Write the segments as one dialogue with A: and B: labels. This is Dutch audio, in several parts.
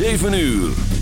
A: 7 uur.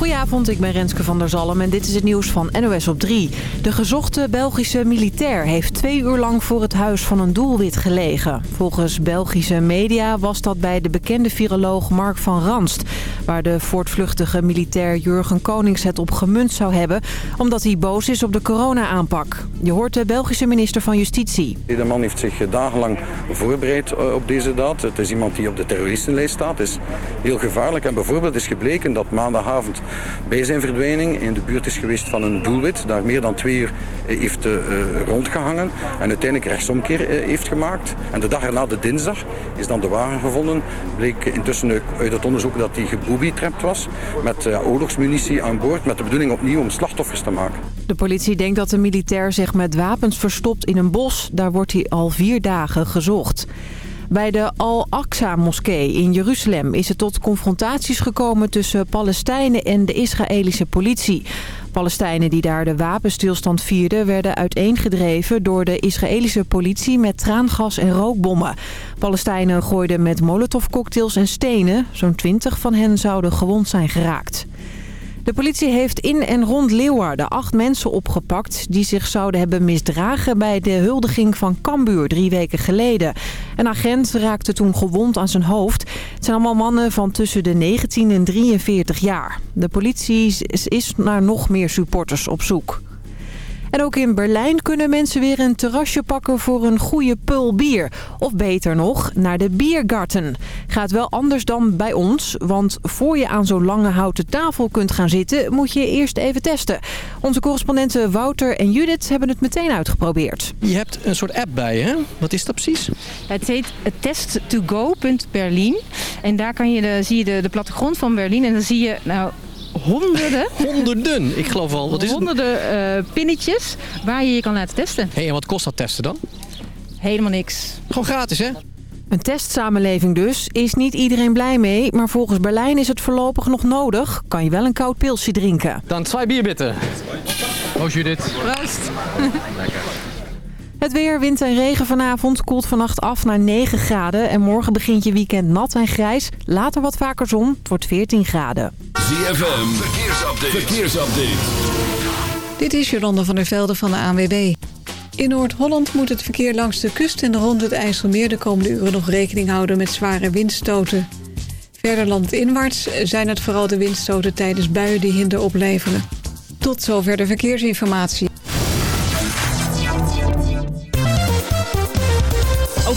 B: Goedenavond, ik ben Renske van der Zalm en dit is het nieuws van NOS op 3. De gezochte Belgische militair heeft twee uur lang voor het huis van een doelwit gelegen. Volgens Belgische media was dat bij de bekende viroloog Mark van Ranst... waar de voortvluchtige militair Jurgen Konings het op gemunt zou hebben... omdat hij boos is op de corona-aanpak. Je hoort de Belgische minister van Justitie.
C: De man heeft zich dagenlang voorbereid eh, op deze daad. Het is iemand die op de terroristenlijst staat. Het is heel gevaarlijk. En bijvoorbeeld is gebleken dat maandagavond bij zijn verdwijning in de buurt is geweest van een doelwit. Daar meer dan twee uur eh, heeft uh, rondgehangen. En uiteindelijk rechtsomkeer heeft gemaakt. En de dag erna, de dinsdag, is dan de wagen gevonden. Bleek intussen uit het onderzoek dat hij gebooby-trapt was. Met oorlogsmunitie aan boord. Met de bedoeling opnieuw om slachtoffers te maken.
B: De politie denkt dat de militair zich met wapens verstopt in een bos. Daar wordt hij al vier dagen gezocht. Bij de Al-Aqsa-moskee in Jeruzalem is het tot confrontaties gekomen tussen Palestijnen en de Israëlische politie. Palestijnen die daar de wapenstilstand vierden werden uiteengedreven door de Israëlische politie met traangas en rookbommen. Palestijnen gooiden met molotovcocktails en stenen. Zo'n twintig van hen zouden gewond zijn geraakt. De politie heeft in en rond Leeuwarden acht mensen opgepakt... die zich zouden hebben misdragen bij de huldiging van Cambuur drie weken geleden. Een agent raakte toen gewond aan zijn hoofd. Het zijn allemaal mannen van tussen de 19 en 43 jaar. De politie is naar nog meer supporters op zoek. En ook in Berlijn kunnen mensen weer een terrasje pakken voor een goede pul bier. Of beter nog, naar de Biergarten. Gaat wel anders dan bij ons, want voor je aan zo'n lange houten tafel kunt gaan zitten... moet je eerst even testen. Onze correspondenten Wouter en Judith hebben het meteen uitgeprobeerd.
D: Je hebt een soort app bij hè? Wat is dat precies?
E: Het heet test2go.berlin. En daar kan je de, zie je de, de plattegrond van Berlin en dan zie je... nou honderden.
D: honderden, ik geloof al. Wat is
E: honderden uh, pinnetjes waar je je kan laten testen.
D: hey, en wat kost dat testen dan?
E: Helemaal niks.
D: Gewoon gratis, hè?
B: Een testsamenleving dus. Is niet iedereen blij mee, maar volgens Berlijn is het voorlopig nog nodig. Kan je wel een koud pilsje drinken.
D: Dan twee bier bitten. Oh Judith.
E: Proost.
B: Lekker. Het weer, wind en regen vanavond koelt vannacht af naar 9 graden. En morgen begint je weekend nat en grijs. Later wat vaker zon. Het wordt 14 graden.
A: ZFM, verkeersupdate. verkeersupdate.
F: Dit is Jolanda van der Velde van de ANWB. In Noord-Holland moet het verkeer langs de kust en rond het IJsselmeer... de komende uren nog rekening houden met zware windstoten. Verder landinwaarts zijn het vooral de windstoten tijdens buien die hinder opleveren. Tot zover de verkeersinformatie.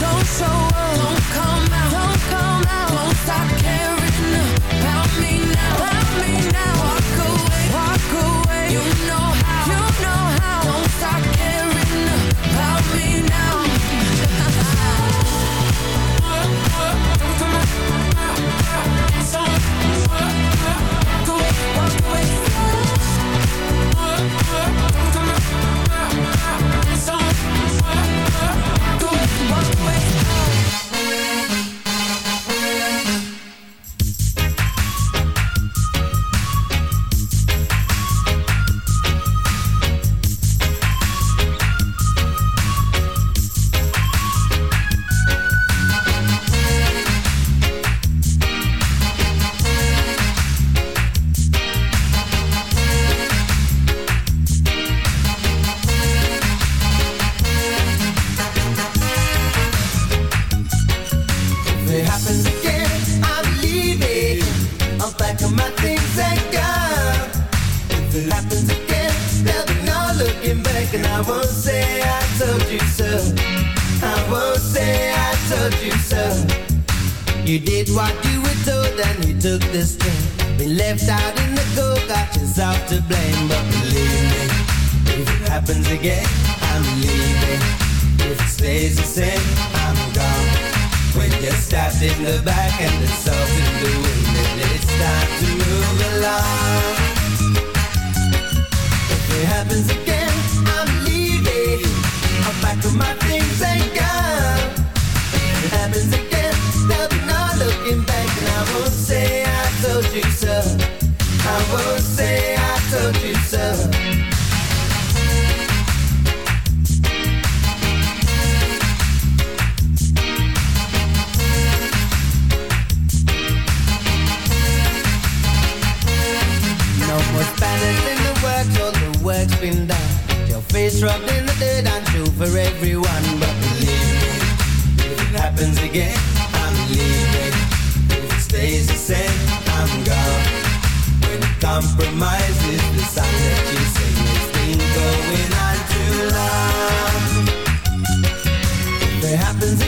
G: Don't
H: show
G: alone say I told you so. No more the the work's been done. Your face rubbed in the dirt, true for everyone. But if it happens again, I'm leaving. If it stays the same, I'm gone compromise is the sign that you say has been going on too long. If it happens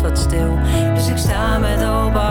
I: Wat stil. Dus ik sta met open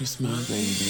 G: Christmas, baby.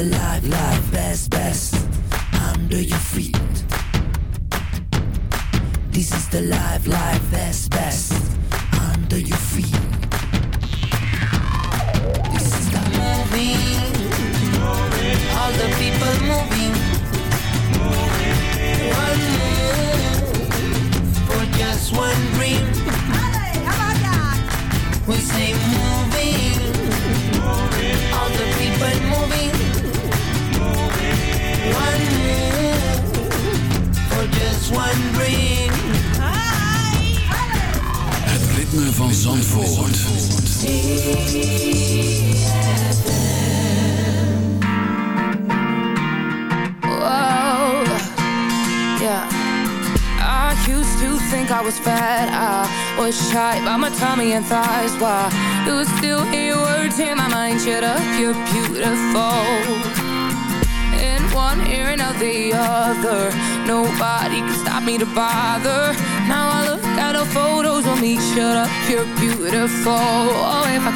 H: alive, live.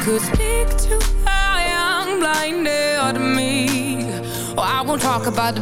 H: could speak to a young blinded me. Or I won't talk about the